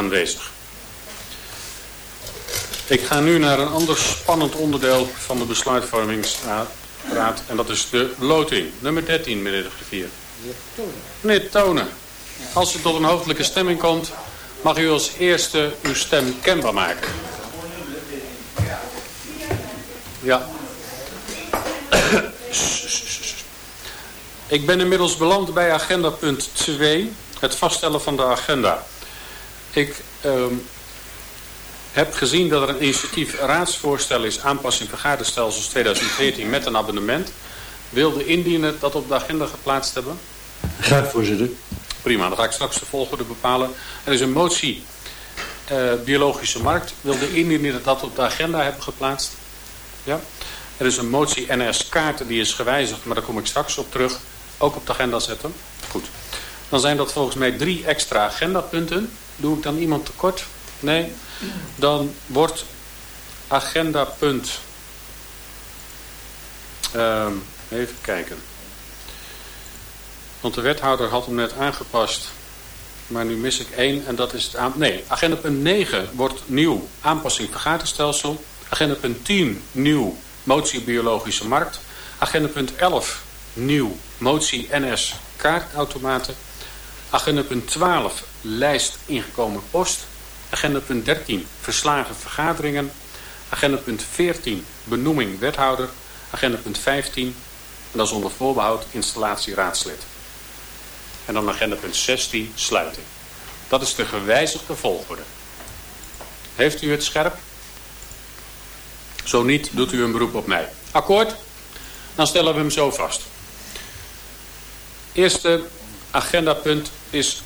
aanwezig. Ik ga nu naar een ander spannend onderdeel van de besluitvormingsraad. En dat is de loting. Nummer 13, meneer de griffier. Meneer Tonen. Als het tot een hoofdelijke stemming komt, mag u als eerste uw stem kenbaar maken. Ja. Ik ben inmiddels beland bij agenda punt 2, het vaststellen van de agenda. Ik ehm, heb gezien dat er een initiatief raadsvoorstel is aanpassing vergaderstelsels 2014 met een abonnement. Wilde indienen dat op de agenda geplaatst hebben? Graag voorzitter. Prima, dan ga ik straks de volgorde bepalen. Er is een motie uh, biologische markt. Wilde indienen dat op de agenda hebben geplaatst? Ja. Er is een motie NS kaarten die is gewijzigd, maar daar kom ik straks op terug. Ook op de agenda zetten. Goed. Dan zijn dat volgens mij drie extra agendapunten. Doe ik dan iemand tekort? Nee. Dan wordt agenda punt... Uh, even kijken. Want de wethouder had hem net aangepast. Maar nu mis ik één en dat is het aan... Nee, agenda punt 9 wordt nieuw. Aanpassing vergaderstelsel. Agenda punt 10 nieuw. Motie biologische markt. Agenda punt 11 nieuw. Motie NS kaartautomaten. Agenda punt 12 lijst ingekomen post. Agenda punt 13 verslagen vergaderingen. Agenda punt 14 benoeming wethouder. Agenda punt 15 en dat is onder voorbehoud installatie raadslid. En dan agenda punt 16 sluiting. Dat is de gewijzigde volgorde. Heeft u het scherp? Zo niet, doet u een beroep op mij. Akkoord? Dan stellen we hem zo vast. Eerste agendapunt is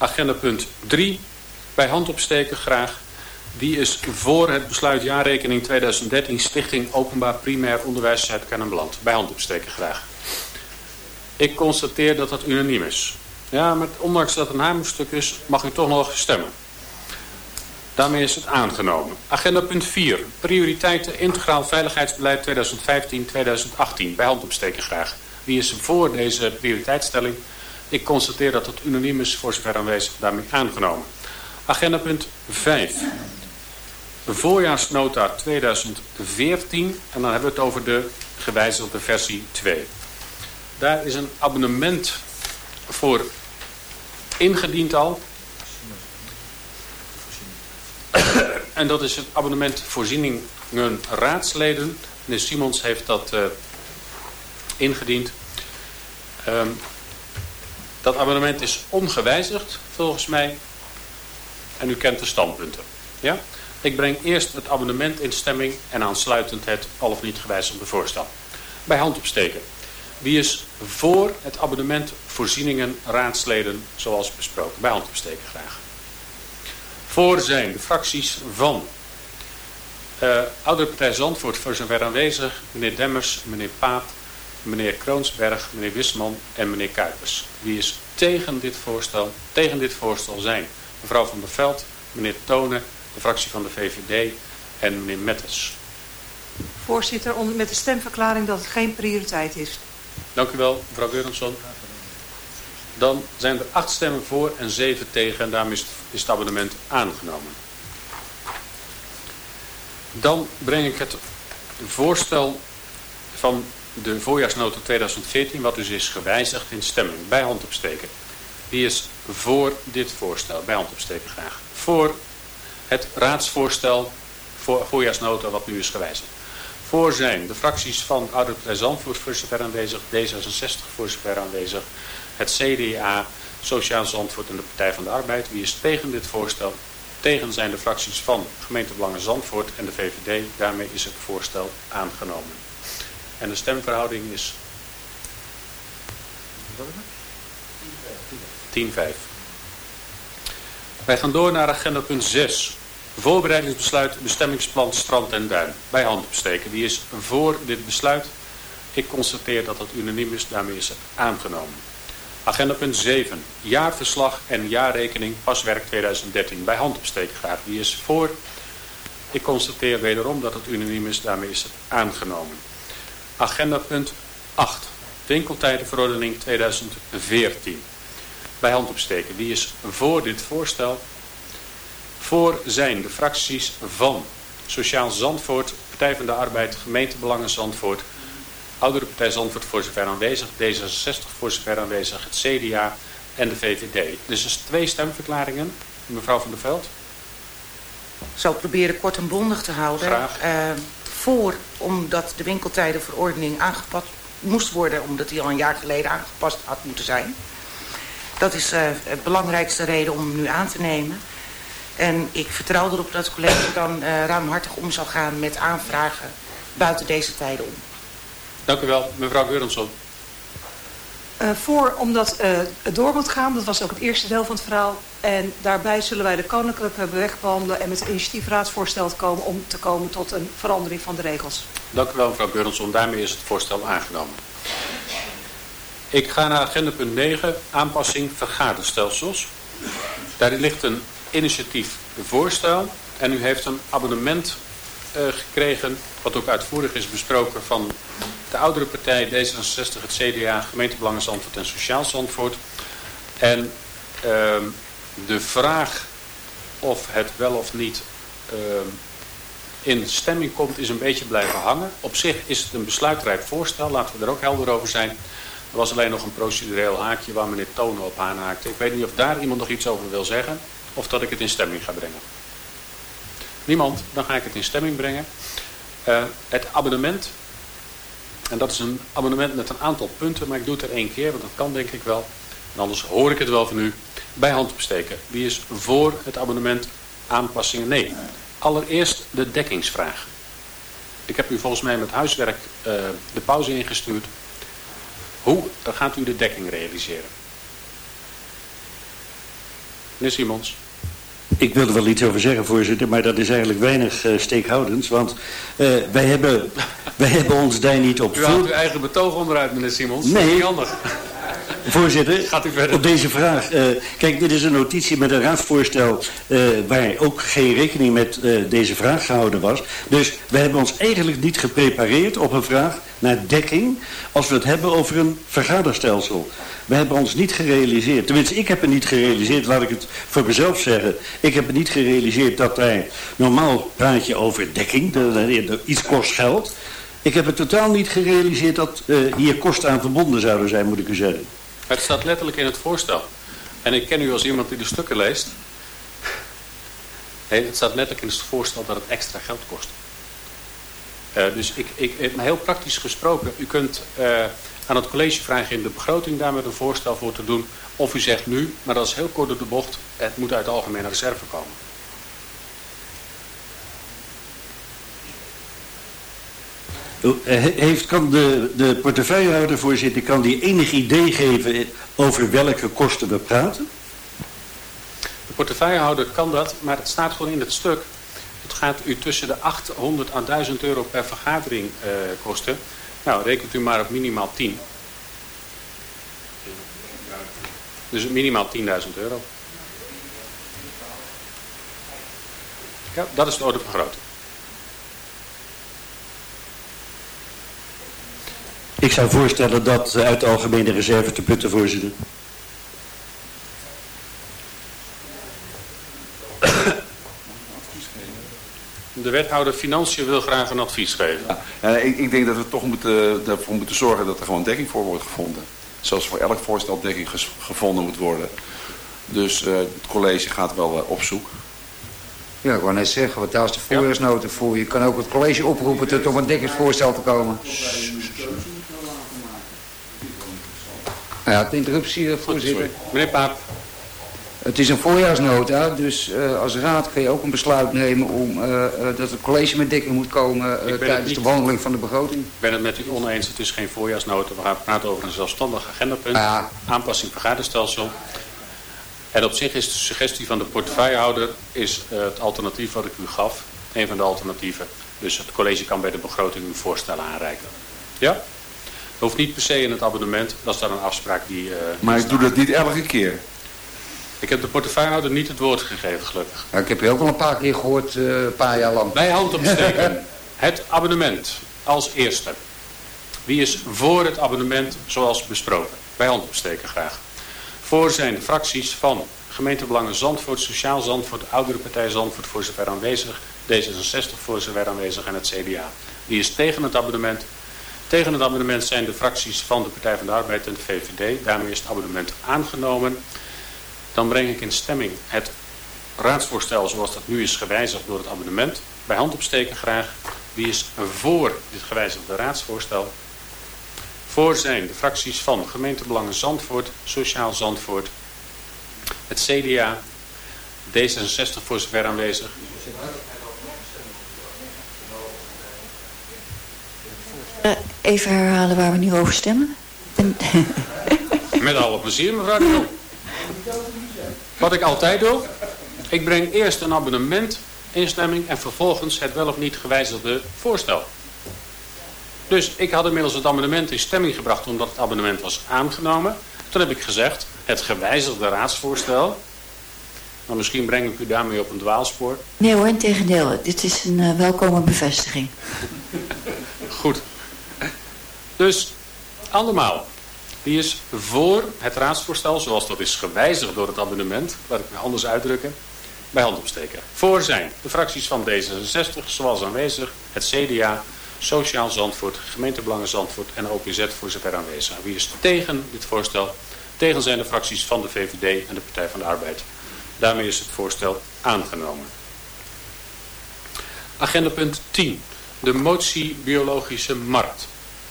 agendapunt 3. Bij hand opsteken graag. Die is voor het besluit jaarrekening 2013 Stichting Openbaar Primair Onderwijs Zuid-Kennemerland. Bij hand opsteken graag. Ik constateer dat dat unaniem is. Ja, maar ondanks dat het een hamerstuk is, mag u toch nog stemmen. Daarmee is het aangenomen. Agenda punt 4. Prioriteiten integraal veiligheidsbeleid 2015-2018. Bij hand opsteken graag. Wie is voor deze prioriteitsstelling? Ik constateer dat het unaniem is voor zover aanwezig daarmee aangenomen. Agenda punt 5. Voorjaarsnota 2014. En dan hebben we het over de gewijzigde versie 2. Daar is een abonnement voor ingediend al. en dat is het abonnement voorzieningen raadsleden. Meneer Simons heeft dat uh, ingediend. Um, dat abonnement is ongewijzigd volgens mij. En u kent de standpunten. Ja? Ik breng eerst het abonnement in stemming en aansluitend het al of niet gewijzigde voorstel. Bij hand opsteken. Wie is voor het abonnement voorzieningen raadsleden zoals besproken? Bij hand opsteken graag. Voor zijn de fracties van uh, Oudere Partij Zandvoort voor zover aanwezig. Meneer Demmers, meneer Paap, meneer Kroonsberg, meneer Wisman en meneer Kuipers. Wie is tegen dit voorstel? Tegen dit voorstel zijn mevrouw Van der Veld, meneer Tonen, de fractie van de VVD en meneer Mettes. Voorzitter, met de stemverklaring dat het geen prioriteit is. Dank u wel, mevrouw Geurensson. Dan zijn er acht stemmen voor en zeven tegen en daarmee is het abonnement aangenomen. Dan breng ik het voorstel van de voorjaarsnota 2014, wat dus is gewijzigd in stemming, bij hand opsteken. Wie is voor dit voorstel? Bij hand opsteken graag. Voor het raadsvoorstel voor voorjaarsnota wat nu is gewijzigd. Voor zijn de fracties van Oude Partij Zandvoort voor zover aanwezig, D66 voor zover aanwezig, het CDA, Sociaal Zandvoort en de Partij van de Arbeid. Wie is tegen dit voorstel? Tegen zijn de fracties van Gemeentebelangen Zandvoort en de VVD. Daarmee is het voorstel aangenomen. En de stemverhouding is 10-5. Wij gaan door naar agenda punt 6. Voorbereidingsbesluit bestemmingsplan Strand en Duin. Bij hand opsteken. Wie is voor dit besluit? Ik constateer dat het unaniem is. Daarmee is het aangenomen. Agenda punt 7. Jaarverslag en jaarrekening paswerk 2013. Bij hand opsteken graag. Wie is voor? Ik constateer wederom dat het unaniem is. Daarmee is het aangenomen. Agenda punt 8. Winkeltijdenverordening 2014. Bij hand opsteken. Wie is voor dit voorstel? Voor zijn de fracties van Sociaal Zandvoort, Partij van de Arbeid, Gemeentebelangen Zandvoort, Oudere Partij Zandvoort voor zover aanwezig, D66 voor zover aanwezig, het CDA en de VVD. Dus er zijn twee stemverklaringen. Mevrouw van der Veld. Ik zal proberen kort en bondig te houden. Graag. Uh, voor, omdat de winkeltijdenverordening aangepast moest worden... omdat die al een jaar geleden aangepast had moeten zijn. Dat is de belangrijkste reden om hem nu aan te nemen. En ik vertrouw erop dat het college dan uh, ruimhartig om zal gaan met aanvragen buiten deze tijden om. Dank u wel, mevrouw Geurensson. Uh, voor omdat uh, het door moet gaan, dat was ook het eerste deel van het verhaal. En daarbij zullen wij de koninklijke beweg behandelen en met een initiatiefraadsvoorstel komen om te komen tot een verandering van de regels. Dank u wel mevrouw Geurensson, daarmee is het voorstel aangenomen. Ik ga naar agenda punt 9, aanpassing vergaderstelsels. Daar ligt een initiatief voorstel en u heeft een abonnement uh, gekregen, wat ook uitvoerig is besproken van de oudere partij D66, het CDA, gemeentebelangen Zandvoort en Sociaal Zandvoort. En uh, de vraag of het wel of niet uh, in stemming komt is een beetje blijven hangen. Op zich is het een besluitrijp voorstel, laten we er ook helder over zijn. Er was alleen nog een procedureel haakje waar meneer Tonen op aanhaakte. Ik weet niet of daar iemand nog iets over wil zeggen of dat ik het in stemming ga brengen. Niemand, dan ga ik het in stemming brengen. Uh, het abonnement, en dat is een abonnement met een aantal punten, maar ik doe het er één keer, want dat kan denk ik wel. En anders hoor ik het wel van u. Bij hand besteken. Wie is voor het abonnement aanpassingen? Nee. Allereerst de dekkingsvraag. Ik heb u volgens mij met huiswerk uh, de pauze ingestuurd. Hoe gaat u de dekking realiseren? Meneer Simons. Ik wil er wel iets over zeggen, voorzitter, maar dat is eigenlijk weinig uh, steekhoudends. Want uh, wij, hebben, wij hebben ons daar niet op... U haalt uw eigen betoog onderuit, meneer Simons. Nee. Dat is niet handig. Voorzitter, Gaat u verder. op deze vraag. Uh, kijk, dit is een notitie met een raadsvoorstel waar ook geen rekening met deze vraag gehouden was. Dus we hebben ons eigenlijk niet geprepareerd op een vraag naar dekking als we het hebben over een vergaderstelsel. We hebben ons niet gerealiseerd, tenminste ik heb het niet gerealiseerd, laat ik het voor mezelf zeggen. Ik heb het niet gerealiseerd dat daar, normaal praat je over dekking, dat er iets kost geld. Ik heb het totaal niet gerealiseerd dat uh, hier kosten aan verbonden zouden zijn, moet ik u zeggen. Het staat letterlijk in het voorstel. En ik ken u als iemand die de stukken leest. Nee, het staat letterlijk in het voorstel dat het extra geld kost. Uh, dus ik, ik, heel praktisch gesproken, u kunt aan het college vragen in de begroting daar met een voorstel voor te doen. Of u zegt nu, maar dat is heel kort door de bocht, het moet uit de algemene reserve komen. Heeft, kan de, de portefeuillehouder, voorzitter, kan die enig idee geven over welke kosten we praten? De portefeuillehouder kan dat, maar het staat gewoon in het stuk. Het gaat u tussen de 800 en 1000 euro per vergadering uh, kosten. Nou, rekent u maar op minimaal 10. Dus minimaal 10.000 euro. Ja, dat is de orde van grootte. Ik zou voorstellen dat uit de algemene reserve te putten, voorzitter. De wethouder Financiën wil graag een advies geven. Ja, ik, ik, denk dat we toch moeten, ervoor moeten zorgen dat er gewoon dekking voor wordt gevonden. Zoals voor elk voorstel dekking gevonden moet worden. Dus uh, het college gaat wel uh, op zoek. Ja, ik wou net zeggen, wat daar is de voorjaarsnota voor. Je kan ook het college oproepen tot om een dekkingsvoorstel te komen. Ja, de interruptie, voorzitter. Meneer Paap. Het is een voorjaarsnota, dus uh, als raad kun je ook een besluit nemen om uh, uh, dat het college met dekking moet komen tijdens de behandeling van de begroting. Ik ben het met u oneens, het is geen voorjaarsnota. We gaan praten over een zelfstandig agendapunt, ja. aanpassing vergaderstelsel. En op zich is de suggestie van de portefeuillehouder is het alternatief wat ik u gaf, een van de alternatieven. Dus het college kan bij de begroting uw voorstellen aanreiken. Ja? Hoeft niet per se in het abonnement, dat is dan een afspraak die... maar ik doe dat niet elke keer. Ik heb de portefeuillehouder niet het woord gegeven, gelukkig. Ja, ik heb je ook al een paar keer gehoord, uh, een paar jaar lang. Bij hand opsteken. het abonnement als eerste. Wie is voor het abonnement zoals besproken? Bij hand opsteken graag. Voor zijn de fracties van Gemeentebelangen Zandvoort, Sociaal Zandvoort, Oudere Partij Zandvoort voor zover aanwezig, D66 voor zover aanwezig en het CDA. Wie is tegen het abonnement? Tegen het abonnement zijn de fracties van de Partij van de Arbeid en de VVD. Daarmee is het abonnement aangenomen. Dan breng ik in stemming het raadsvoorstel zoals dat nu is gewijzigd door het abonnement. Bij hand opsteken graag. Wie is voor dit gewijzigde raadsvoorstel? Voor zijn de fracties van gemeentebelangen Zandvoort, Sociaal Zandvoort, het CDA, D66 voor zover aanwezig. Uh, even herhalen waar we nu over stemmen. Met alle plezier, mevrouw de Wat ik altijd doe, ik breng eerst een abonnement in stemming en vervolgens het wel of niet gewijzigde voorstel. Dus ik had inmiddels het amendement in stemming gebracht omdat het abonnement was aangenomen. Toen heb ik gezegd, het gewijzigde raadsvoorstel. Maar misschien breng ik u daarmee op een dwaalspoor. Nee hoor, in tegendeel. Dit is een uh, welkome bevestiging. Goed. Dus, allemaal. Wie is voor het raadsvoorstel, zoals dat is gewijzigd door het abonnement, laat ik me anders uitdrukken, bij hand opsteken. Voor zijn de fracties van D66, zoals aanwezig, het CDA, Sociaal Zandvoort, Gemeentebelangen Zandvoort en OPZ voor zover aanwezig. Wie is tegen dit voorstel? Tegen zijn de fracties van de VVD en de Partij van de Arbeid. Daarmee is het voorstel aangenomen. Agenda punt 10. De motie biologische markt.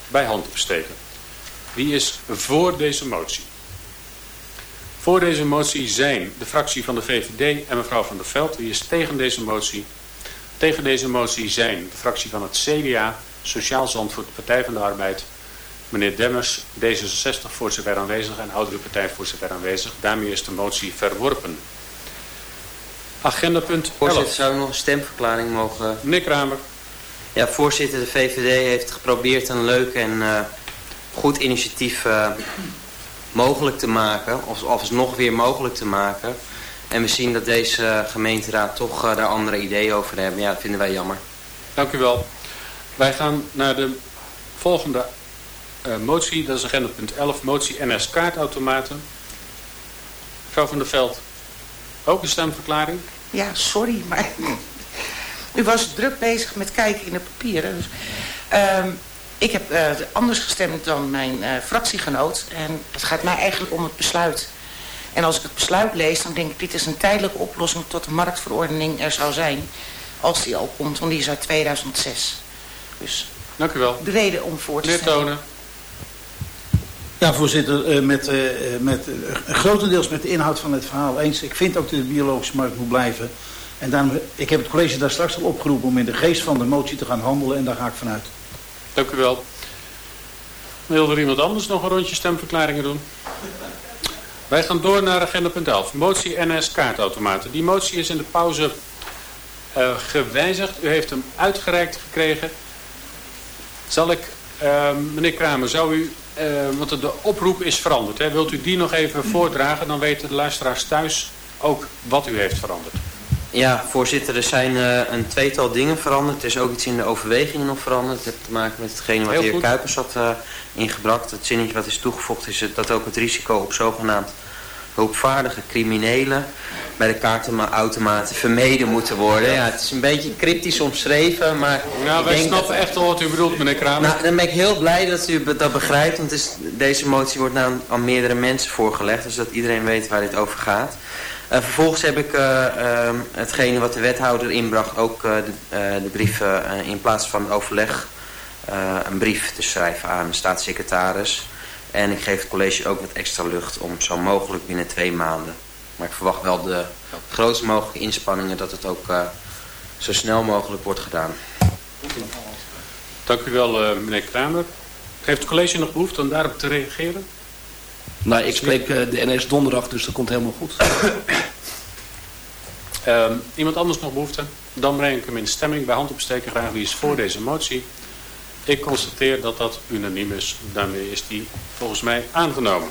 Bij hand opsteken. Wie is voor deze motie? Voor deze motie zijn de fractie van de VVD en mevrouw Van der Veld. Wie is tegen deze motie? Tegen deze motie zijn de fractie van het CDA, Sociaal Zandvoort, Partij van de Arbeid, meneer Demmers, D66 voor zover aanwezig en Oudere Partij voor zover aanwezig. Daarmee is de motie verworpen. Agenda punt 11. Voorzitter, zou ik nog een stemverklaring mogen... Meneer Kramer. Ja, voorzitter, de VVD heeft geprobeerd een leuk en uh, goed initiatief uh, mogelijk te maken. Of alsnog weer mogelijk te maken. En we zien dat deze gemeenteraad toch uh, daar andere ideeën over hebben. Ja, dat vinden wij jammer. Dank u wel. Wij gaan naar de volgende uh, motie. Dat is agenda punt 11. Motie NS kaartautomaten. Mevrouw van der Veld. Ook een stemverklaring? Ja, sorry, maar u was druk bezig met kijken in de papieren. Dus, uh, ik heb uh, anders gestemd dan mijn uh, fractiegenoot. En het gaat mij eigenlijk om het besluit. En als ik het besluit lees, dan denk ik... dit is een tijdelijke oplossing tot de marktverordening er zou zijn... als die al komt, want die is uit 2006. Dus Dank u wel. de reden om voor te. Tonen. Ja, voorzitter, uh, met, met, grotendeels met de inhoud van het verhaal eens. Ik vind ook dat de biologische markt moet blijven. En daarom, ik heb het college daar straks al opgeroepen om in de geest van de motie te gaan handelen. En daar ga ik vanuit. Dank u wel. Wil er iemand anders nog een rondje stemverklaringen doen? Wij gaan door naar agenda punt 11. Motie NS kaartautomaten. Die motie is in de pauze uh, gewijzigd. U heeft hem uitgereikt gekregen. Zal ik, uh, meneer Kramer, zou u, uh, want de oproep is veranderd. Hè? Wilt u die nog even voordragen? Dan weten de luisteraars thuis ook wat u heeft veranderd. Ja, voorzitter, er zijn uh, een tweetal dingen veranderd. Er is ook iets in de overwegingen nog veranderd. Het heeft te maken met hetgene wat de heer Kuipers had uh, ingebracht. Het zinnetje wat is toegevoegd is dat ook het risico op zogenaamd hulpvaardige criminelen bij de kaartenautomaten vermeden moeten worden. Ja, het is een beetje cryptisch omschreven, maar... Nou, wij snappen dat... echt wel wat u bedoelt, meneer Kramer. Nou, dan ben ik heel blij dat u dat begrijpt, want is, deze motie wordt nou aan meerdere mensen voorgelegd, dus dat iedereen weet waar dit over gaat. Uh, vervolgens heb ik uh, hetgene wat de wethouder inbracht, ook de, de brief in plaats van overleg, een brief te schrijven aan de staatssecretaris. En ik geef het college ook wat extra lucht om zo mogelijk binnen twee maanden. Maar ik verwacht wel de grootst mogelijke inspanningen dat het ook zo snel mogelijk wordt gedaan. Dank u wel meneer Kramer. Heeft het college nog behoefte om daarop te reageren? Nou, ik spreek uh, de NS donderdag, dus dat komt helemaal goed. um, iemand anders nog behoefte? Dan breng ik hem in stemming bij hand opsteken graag. Wie is voor deze motie? Ik constateer dat dat unaniem is. Daarmee is die volgens mij aangenomen.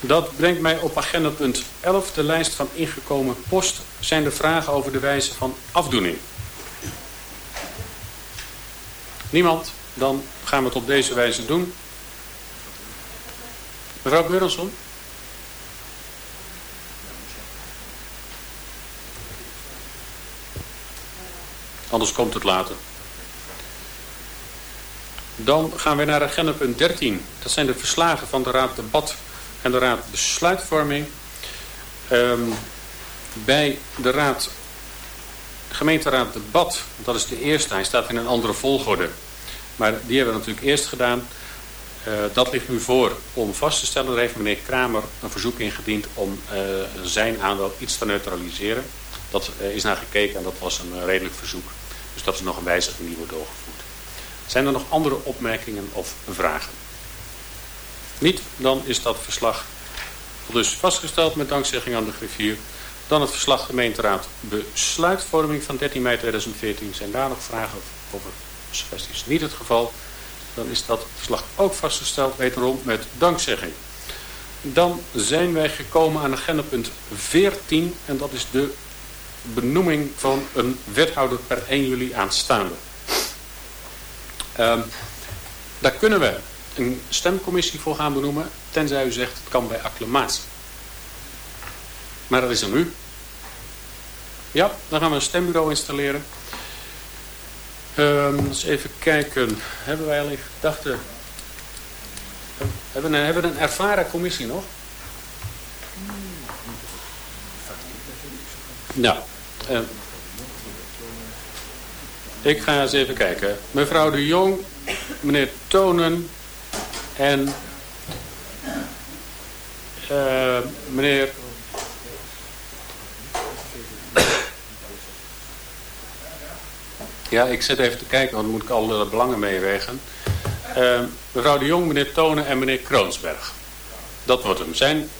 Dat brengt mij op agenda punt 11, de lijst van ingekomen post. Zijn er vragen over de wijze van afdoening? Niemand? Dan gaan we het op deze wijze doen. Mevrouw Beurelson? Anders komt het later. Dan gaan we naar agenda punt 13. Dat zijn de verslagen van de Raad Debat en de Raad Besluitvorming. Ehm, bij de Raad Gemeenteraad Debat, dat is de eerste. Hij staat in een andere volgorde. Maar die hebben we natuurlijk eerst gedaan. Uh, dat ligt nu voor om vast te stellen. Er heeft meneer Kramer een verzoek ingediend om uh, zijn aandeel iets te neutraliseren. Dat uh, is naar gekeken en dat was een redelijk verzoek. Dus dat is nog een wijziging die wordt doorgevoerd. Zijn er nog andere opmerkingen of vragen? Niet, dan is dat verslag dus vastgesteld met dankzegging aan de griffier. Dan het verslag gemeenteraad besluitvorming van 13 mei 2014. Zijn daar nog vragen over? Dat is niet het geval. Dan is dat verslag ook vastgesteld, wederom met dankzegging. Dan zijn wij gekomen aan agenda punt 14 en dat is de benoeming van een wethouder per 1 juli aanstaande. Um, daar kunnen we een stemcommissie voor gaan benoemen, tenzij u zegt het kan bij acclamatie. Maar dat is er nu. Ja, dan gaan we een stembureau installeren. Um, eens even kijken. Hebben wij al in gedachten... Hebben we een, een ervaren commissie nog? Nou, uh, ik ga eens even kijken. Mevrouw de Jong, meneer Tonen en uh, meneer Ja, ik zit even te kijken, want dan moet ik alle belangen meewegen. Uh, mevrouw de Jong, meneer Tonen en meneer Kroonsberg. Dat wordt hem. Zijn...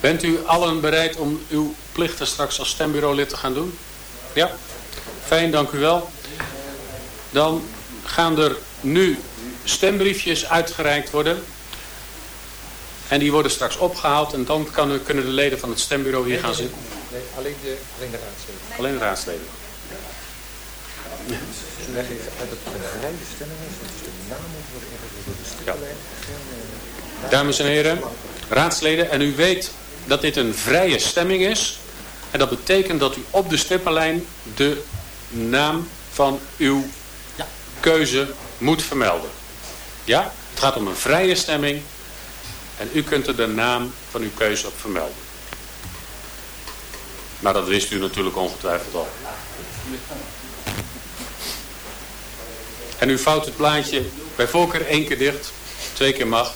Bent u allen bereid om uw plichten straks als stembureaulid te gaan doen? Ja? Fijn, dank u wel. Dan gaan er nu stembriefjes uitgereikt worden. En die worden straks opgehaald en dan kan, kunnen de leden van het stembureau hier gaan zitten. Nee, alleen de, alleen de raadsleden. Alleen de raadsleden. Leg uit het stemming is, dus de naam worden ingevuld de. Dames en heren, raadsleden, en u weet dat dit een vrije stemming is. En dat betekent dat u op de stippenlijn de naam van uw keuze moet vermelden. Ja, het gaat om een vrije stemming. En u kunt er de naam van uw keuze op vermelden. Maar dat wist u natuurlijk ongetwijfeld al. En u vouwt het blaadje bij voorkeur één keer dicht, twee keer mag.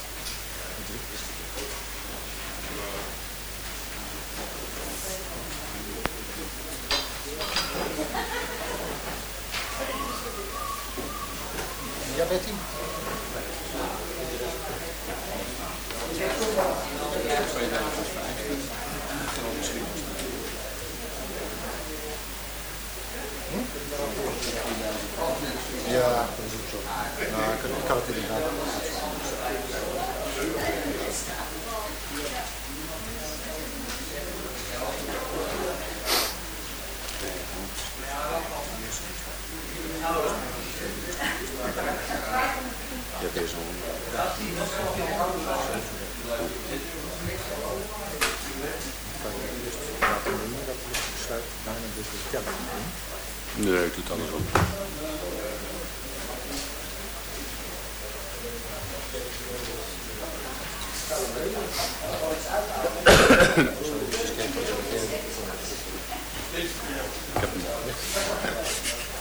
Nee, ik doe het andersom. Ik heb hem.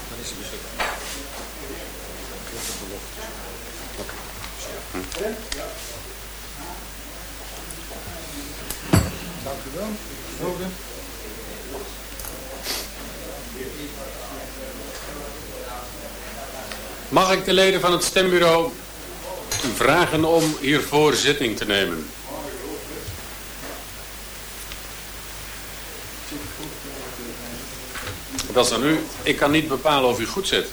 Dan is. Oké. Dank u wel. Mag ik de leden van het stembureau vragen om hiervoor zitting te nemen? Dat is aan u. Ik kan niet bepalen of u goed zit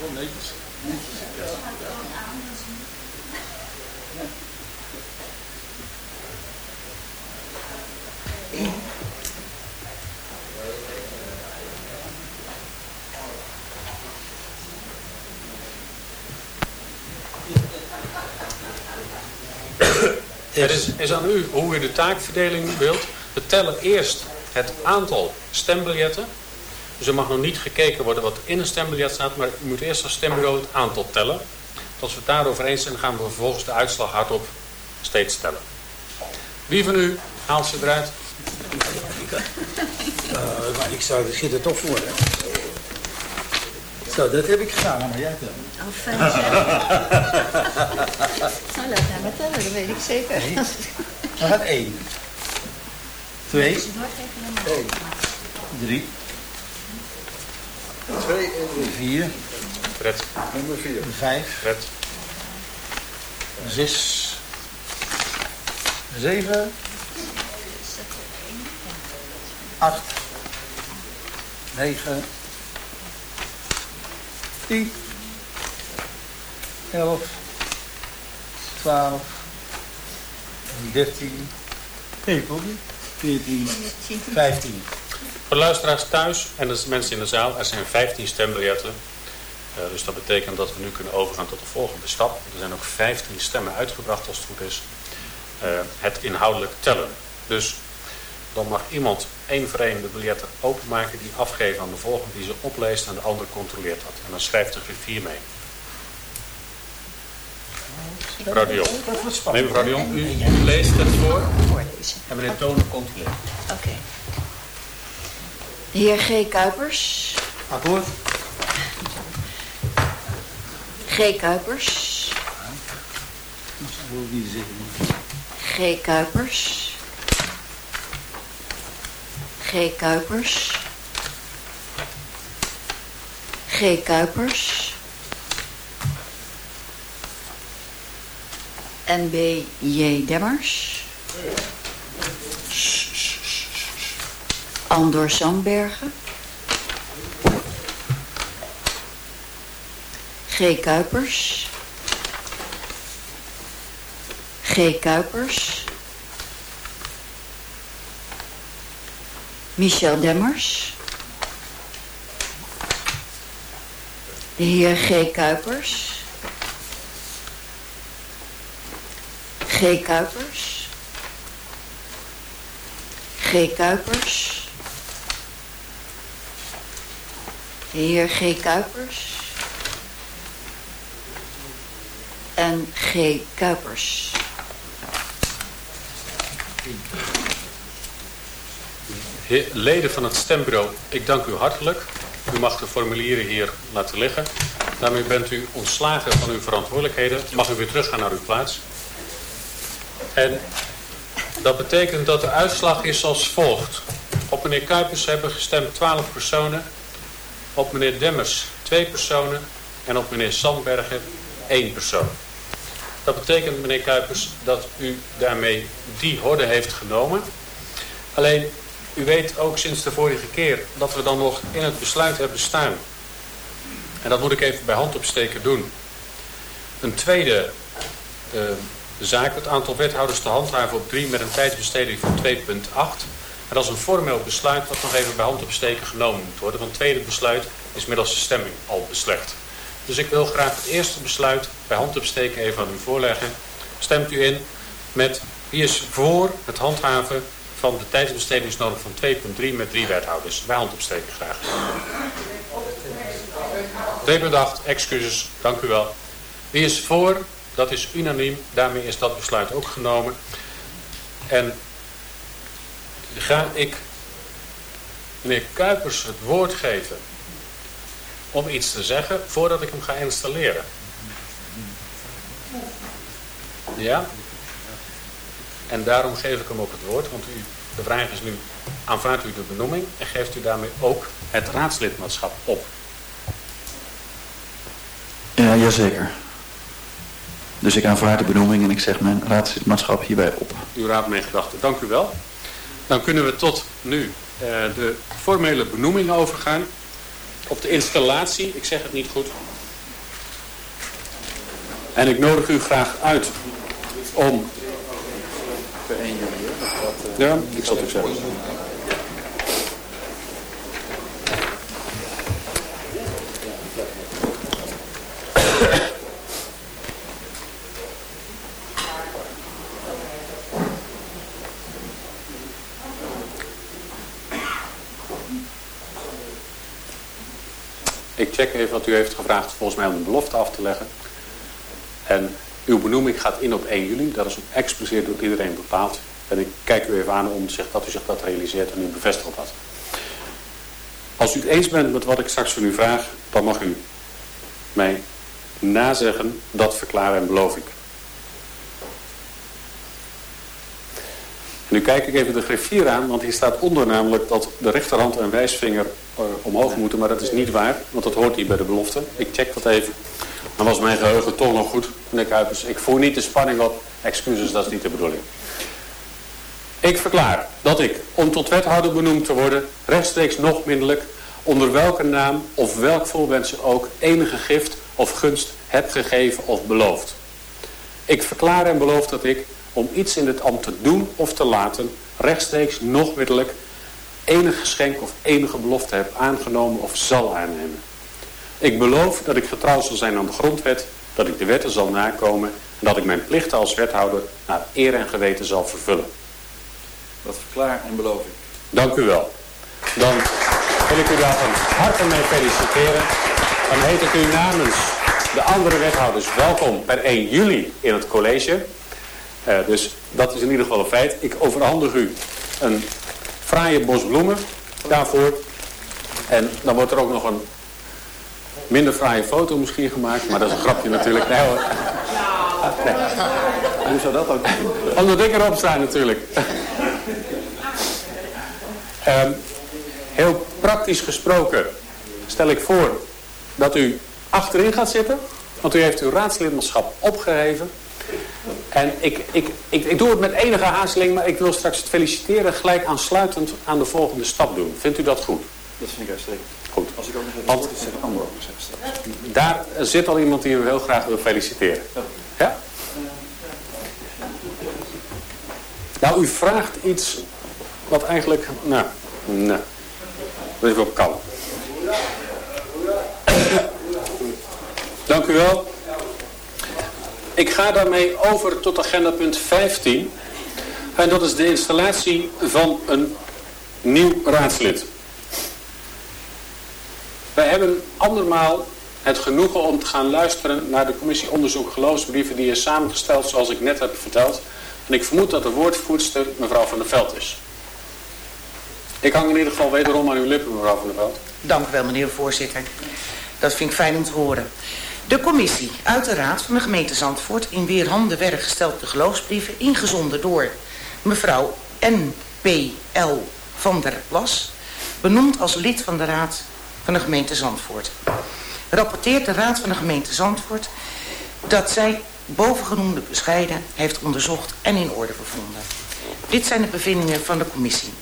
wel netjes. Het is, aan u hoe u de taakverdeling wilt. We tellen eerst het aantal stembiljetten. Dus er mag nog niet gekeken worden wat in een stembiljet staat, maar u moet eerst als stembureau het aantal tellen. Als we het daarover eens zijn, gaan we vervolgens de uitslag hardop steeds tellen. Wie van u haalt ze eruit? Uh, maar ik, zou, er toch voor, hè. Zo, dat heb ik gedaan, maar jij tellen. Oh, fijn zeg. nou, laat mij maar tellen, dat weet ik zeker. Nee. Dan gaat één. Twee. Eén. Drie. Twee en drie. Vier. Fred. Nummer vier. Vijf. Fred. Zes. Zeven. Acht. Negen. Tien. Elf. Twaalf. Dertien. Nee, klopt niet. Veertien. Vijftien. Voor de luisteraars thuis en de mensen in de zaal, er zijn 15 stembiljetten. Uh, dus dat betekent dat we nu kunnen overgaan tot de volgende stap. Er zijn ook 15 stemmen uitgebracht als het goed is. Uh, het inhoudelijk tellen. Dus dan mag iemand één voor één de biljetten openmaken, die afgeven aan de volgende, die ze opleest en de ander controleert dat. En dan schrijft de griffier mee. Mevrouw de Jong. Nee, mevrouw de Jong, u, u leest het voor. Voorlezen. En meneer Tonen controleert. Oké. Okay. De heer G. Kuipers. Akkoord. G. Kuipers. G. Kuipers. G. Kuipers. G. Kuipers. NB J. Demmers. Andor Sandbergen. G. Kuipers. G. Kuipers. Michel Demmers. De heer G. Kuipers. G. Kuipers. G. Kuipers. De heer G. Kuipers. En G. Kuipers. Leden van het stembureau, ik dank u hartelijk. U mag de formulieren hier laten liggen. Daarmee bent u ontslagen van uw verantwoordelijkheden. Mag u weer teruggaan naar uw plaats. En dat betekent dat de uitslag is als volgt. Op meneer Kuipers hebben gestemd 12 personen. Op meneer Demmers 2 personen. En op meneer Sandbergen 1 persoon. Dat betekent, meneer Kuipers, dat u daarmee die horde heeft genomen. Alleen, u weet ook sinds de vorige keer dat we dan nog in het besluit hebben staan. En dat moet ik even bij hand opsteken doen. Een tweede uh, zaak, het aantal wethouders te handhaven op 3 met een tijdsbesteding van 2,8. En dat is een formeel besluit wat nog even bij hand opsteken genomen moet worden. Want het tweede besluit is middels de stemming al beslecht. Dus ik wil graag het eerste besluit bij hand opsteken even aan u voorleggen. Stemt u in met wie is voor het handhaven van de tijdsbestedingsnorm van 2,3 met drie wethouders. Bij hand opsteken graag. 2,8, excuses, dank u wel. Wie is voor? Dat is unaniem. Daarmee is dat besluit ook genomen. En ga ik meneer Kuipers het woord geven om iets te zeggen voordat ik hem ga installeren. Ja? En daarom geef ik hem ook het woord, want u, de vraag is nu, aanvaardt u de benoeming en geeft u daarmee ook het raadslidmaatschap op? Ja, jazeker. Dus ik aanvaard de benoeming en ik zeg mijn raadslidmaatschap hierbij op. U raadt mijn gedachten, dank u wel. Dan kunnen we tot nu uh, de formele benoeming overgaan. Op de installatie, ik zeg het niet goed. En ik nodig u graag uit om per 1 juli. Dat, eh, ja, ik zal het ook zeggen. Ik check even wat u heeft gevraagd volgens mij om een belofte af te leggen. En uw benoeming gaat in op 1 juli. Dat is expliciet door iedereen bepaald. En ik kijk u even aan om zich, dat u zich dat realiseert en u bevestigt dat. Als u het eens bent met wat ik straks van u vraag, dan mag u mij nazeggen, dat verklaren en beloof ik. nu kijk ik even de griffier aan, want hier staat onder namelijk dat de rechterhand en wijsvinger omhoog moeten. Maar dat is niet waar, want dat hoort hier bij de belofte. Ik check dat even. Dan was mijn geheugen toch nog goed, meneer Kuipers. Ik voer niet de spanning op. Excuses, dat is niet de bedoeling. Ik verklaar dat ik, om tot wethouder benoemd te worden, rechtstreeks nog middelijk, onder welke naam of welk volwensel ook enige gift of gunst heb gegeven of beloofd. Ik verklaar en beloof dat ik, om iets in het ambt te doen of te laten, rechtstreeks nog middelijk enig geschenk of enige belofte heb aangenomen of zal aannemen. Ik beloof dat ik getrouw zal zijn aan de grondwet, dat ik de wetten zal nakomen en dat ik mijn plichten als wethouder naar eer en geweten zal vervullen. Dat verklaar en beloof ik. Dank u wel. Dan wil ik u daar van harte mee feliciteren. Dan heet ik u namens de andere wethouders welkom per 1 juli in het college. Uh, dus dat is in ieder geval een feit. Ik overhandig u een fraaie bos bloemen daarvoor. En dan wordt er ook nog een minder fraaie foto misschien gemaakt. Maar dat is een grapje natuurlijk. Nee hoor. Nee. Hoe zou dat ook Omdat ik erop sta natuurlijk. um, heel praktisch gesproken stel ik voor dat u achterin gaat zitten. Want u heeft uw raadslidmaatschap opgeheven. En ik, ik, ik, ik doe het met enige haasteling, maar ik wil straks het feliciteren gelijk aansluitend aan de volgende stap doen. Vindt u dat goed? Dat vind ik uitstekend. Goed. Als ik ook nog even woord zeggen, ander Daar zit al iemand die u heel graag wil feliciteren. Ja? ja? Nou, u vraagt iets wat eigenlijk... Nou, nou. Even op kalm. Dank u wel. Ik ga daarmee over tot agenda punt 15. En dat is de installatie van een nieuw raadslid. Wij hebben andermaal het genoegen om te gaan luisteren naar de commissie onderzoek geloofsbrieven die is samengesteld zoals ik net heb verteld. En ik vermoed dat de woordvoerster mevrouw van der Veld is. Ik hang in ieder geval wederom aan uw lippen mevrouw van der Veld. Dank u wel meneer voorzitter. Dat vind ik fijn om te horen. De commissie uit de Raad van de gemeente Zandvoort in weerhanden werden gesteld de geloofsbrieven ingezonden door mevrouw N.P.L. van der Plas, benoemd als lid van de Raad van de gemeente Zandvoort. Rapporteert de Raad van de gemeente Zandvoort dat zij bovengenoemde bescheiden heeft onderzocht en in orde bevonden. Dit zijn de bevindingen van de commissie.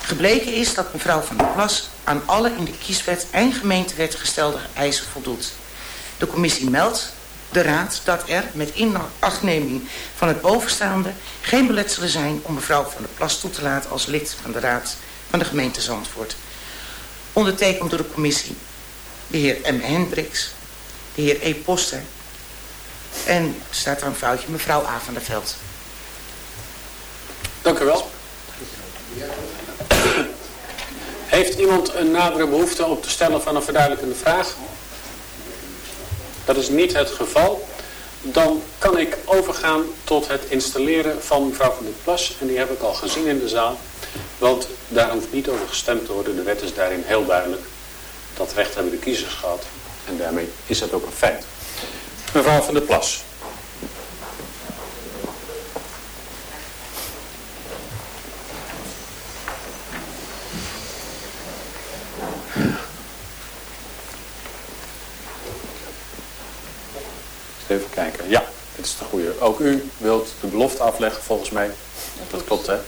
Gebleken is dat mevrouw van der Plas aan alle in de kieswet en gemeentewet gestelde eisen voldoet. De commissie meldt de raad dat er met inachtneming van het bovenstaande geen beletselen zijn om mevrouw van der Plas toe te laten als lid van de raad van de gemeente Zandvoort. Ondertekend door de commissie de heer M. Hendricks, de heer E. Poster en staat er een foutje mevrouw A. van der Veld. Dank u wel. Heeft iemand een nadere behoefte om te stellen van een verduidelijkende vraag? Dat is niet het geval. Dan kan ik overgaan tot het installeren van mevrouw van der Plas. En die heb ik al gezien in de zaal. Want daar hoeft niet over gestemd te worden. De wet is daarin heel duidelijk. Dat recht hebben de kiezers gehad. En daarmee is dat ook een feit. Mevrouw van der Plas. Even kijken. Ja, dit is de goede. Ook u wilt de belofte afleggen volgens mij. Dat klopt hè? Ja.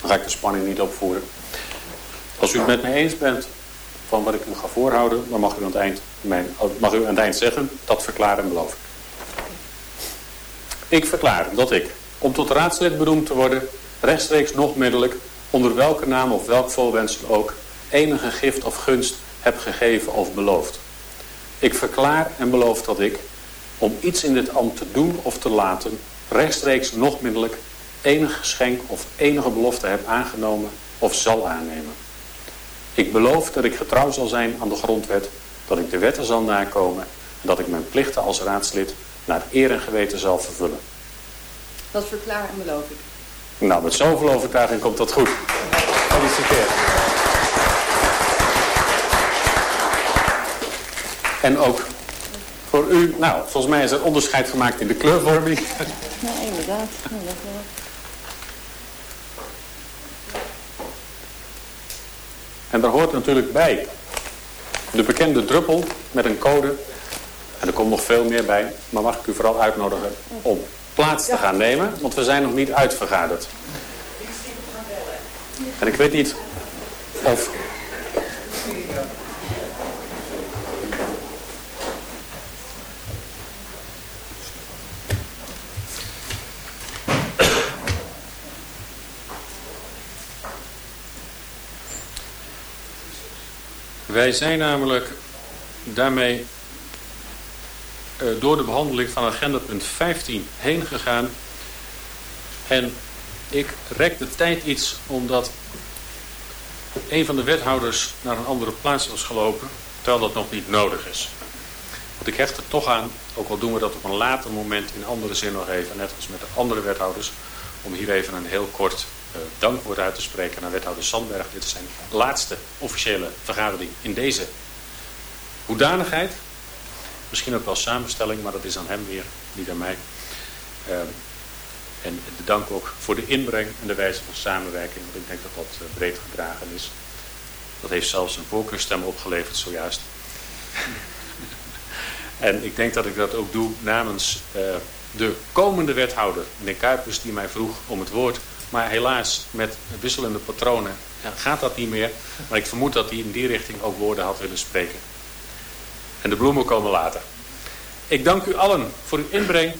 Dan ga ik de spanning niet opvoeren. Als u het met me eens bent van wat ik u ga voorhouden, dan mag u aan het eind, mijn, mag u aan het eind zeggen, dat verklaar en beloof ik. Ik verklaar dat ik, om tot raadslid benoemd te worden, rechtstreeks nog middelijk, onder welke naam of welk volwensel ook, enige gift of gunst heb gegeven of beloofd. Ik verklaar en beloof dat ik, om iets in dit ambt te doen of te laten, rechtstreeks nog middelijk enig geschenk of enige belofte heb aangenomen of zal aannemen. Ik beloof dat ik getrouw zal zijn aan de grondwet, dat ik de wetten zal nakomen en dat ik mijn plichten als raadslid naar eer en geweten zal vervullen. Dat verklaar en beloof ik. Nou, met zoveel overtuiging komt dat goed. Gefeliciteerd. En ook voor u, nou, volgens mij is er onderscheid gemaakt in de kleurvorming. Ja, inderdaad. En daar hoort natuurlijk bij de bekende druppel met een code. En er komt nog veel meer bij, maar mag ik u vooral uitnodigen om plaats te gaan nemen, want we zijn nog niet uitvergaderd. En ik weet niet of... Wij zijn namelijk daarmee uh, door de behandeling van agenda punt 15 heen gegaan. En ik rek de tijd iets omdat een van de wethouders naar een andere plaats was gelopen, terwijl dat nog niet nodig is. Want ik hecht er toch aan, ook al doen we dat op een later moment in andere zin nog even, net als met de andere wethouders, om hier even een heel kort dankwoord uit te spreken naar wethouder Sandberg. Dit is zijn laatste officiële vergadering in deze hoedanigheid. Misschien ook wel samenstelling, maar dat is aan hem weer, niet aan mij. Uh, en de dank ook voor de inbreng en de wijze van samenwerking, want ik denk dat dat uh, breed gedragen is. Dat heeft zelfs een voorkeurstem opgeleverd zojuist. en ik denk dat ik dat ook doe namens de komende wethouder, meneer Kuipers, die mij vroeg om het woord. Maar helaas, met wisselende patronen gaat dat niet meer. Maar ik vermoed dat hij in die richting ook woorden had willen spreken. En de bloemen komen later. Ik dank u allen voor uw inbreng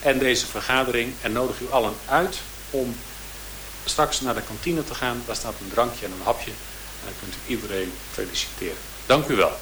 en deze vergadering. En nodig u allen uit om straks naar de kantine te gaan. Daar staat een drankje en een hapje. En dan kunt u iedereen feliciteren. Dank u wel.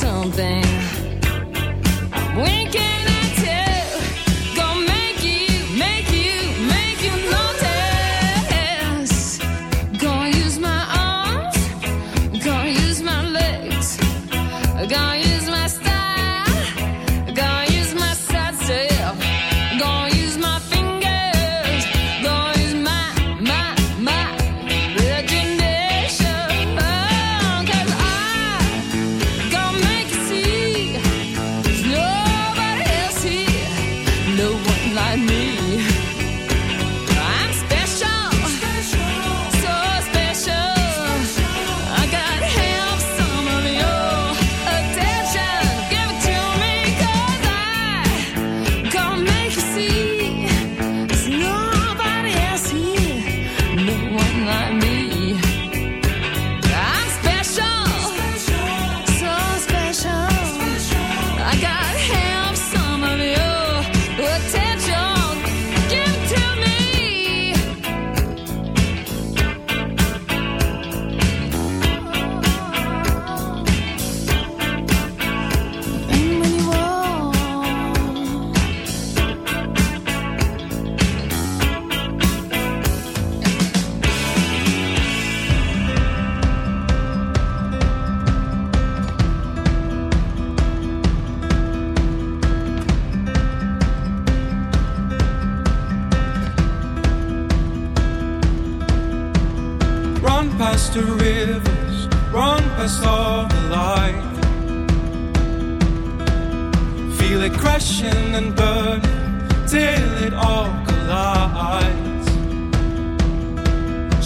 something. Winking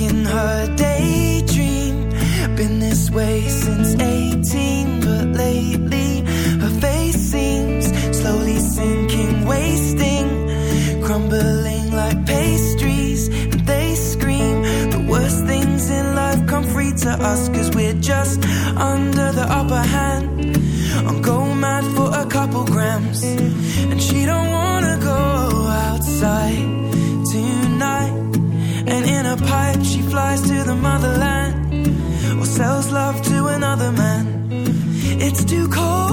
In her day. do call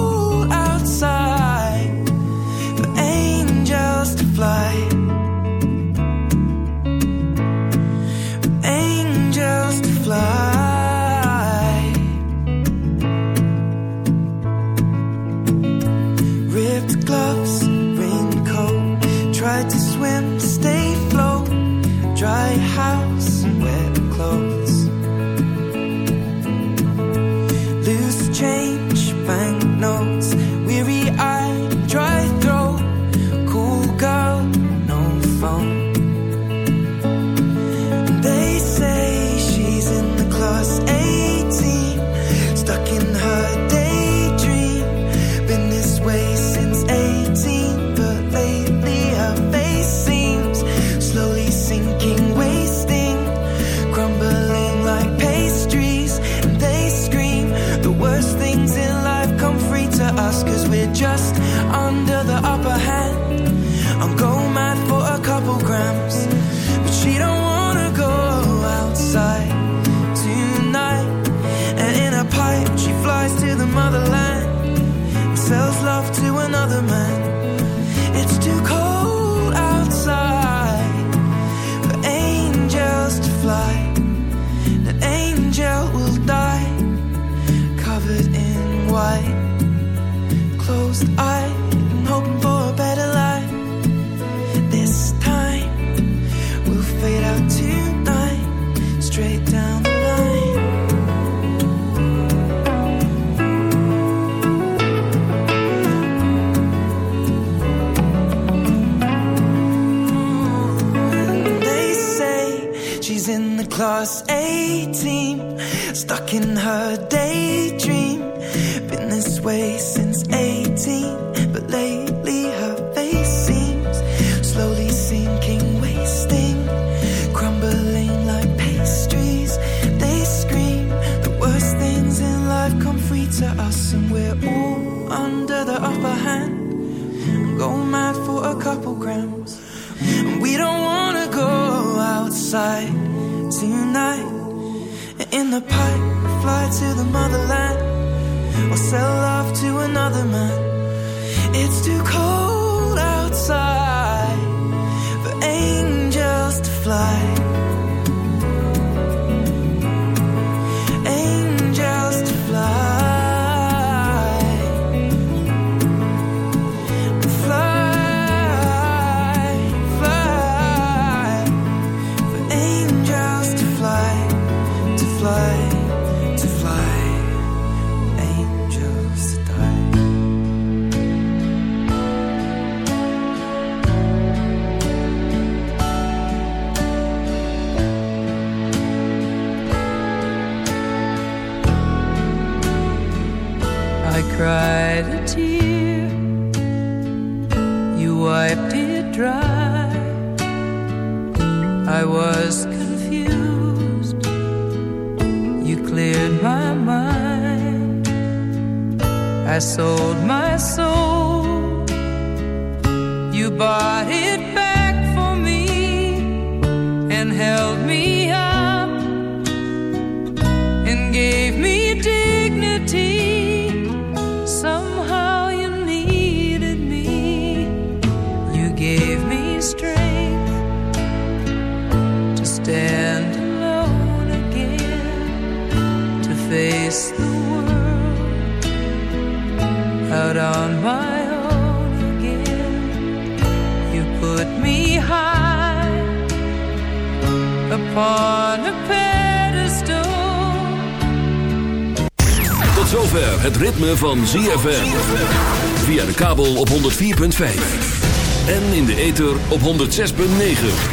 ether op 106.9.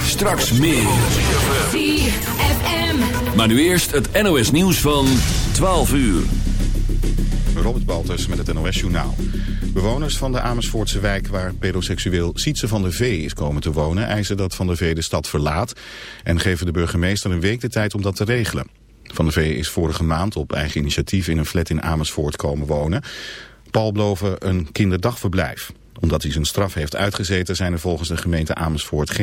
Straks meer. ZFM. Maar nu eerst het NOS nieuws van 12 uur. Robert Baltus met het NOS Journaal. Bewoners van de Amersfoortse wijk waar pedoseksueel Sietse van der Vee is komen te wonen... eisen dat Van der Vee de stad verlaat en geven de burgemeester een week de tijd om dat te regelen. Van der Vee is vorige maand op eigen initiatief in een flat in Amersfoort komen wonen. Paul beloven een kinderdagverblijf. Omdat hij zijn straf heeft uitgezeten zijn er volgens de gemeente Amersfoort geen